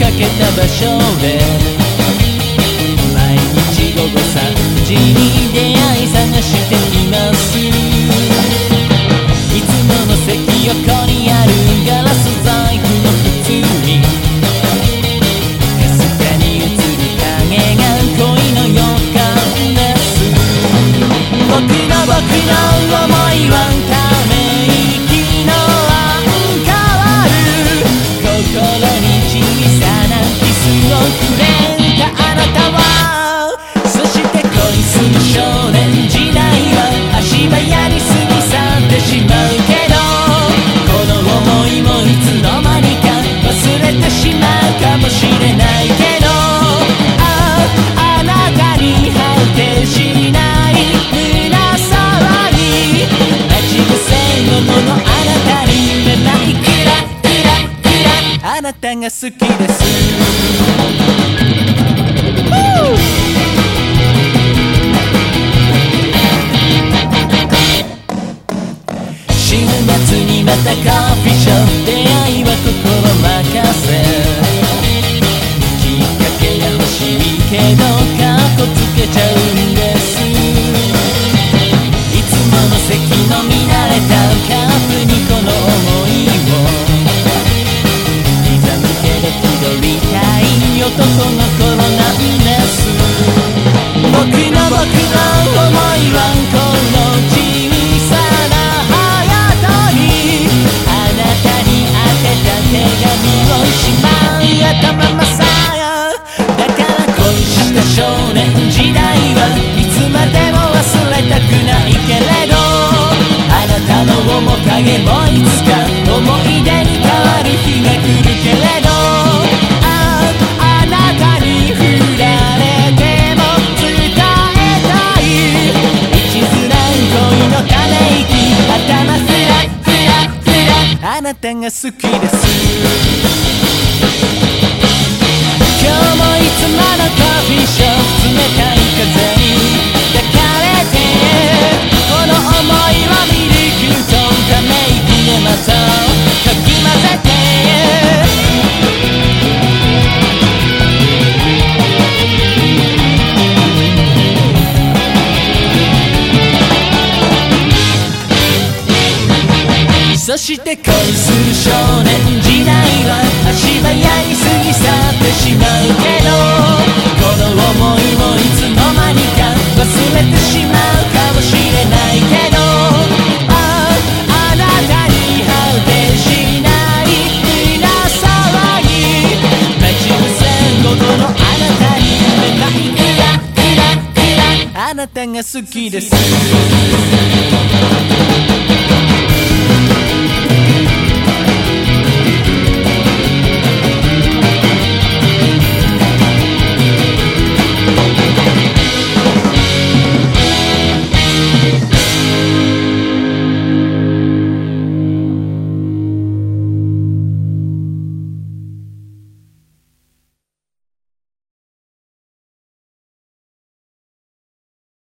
かけた場所で。毎日午後3時にせのものあなたにめまいくらくらくらあなたが好きです。週末にまたコーヒーショップ出会いは心任せ。きっかけが欲しいけど男の頃なんだ。の面影もいつか思い出に変わる日が来るけれどああなたに振られても伝えたい生きづらい恋のため息頭フラフラフラあなたが好きです今日もいつものコーヒーショップ冷たい風そして恋する少年時代は足早に過ぎ去ってしまうけどこの想いもいつの間にか忘れてしまうかもしれないけどあああなたに果てしない胸騒ぎ待ち伏せごとのあなたにめまいくらくらくらあなたが好きです。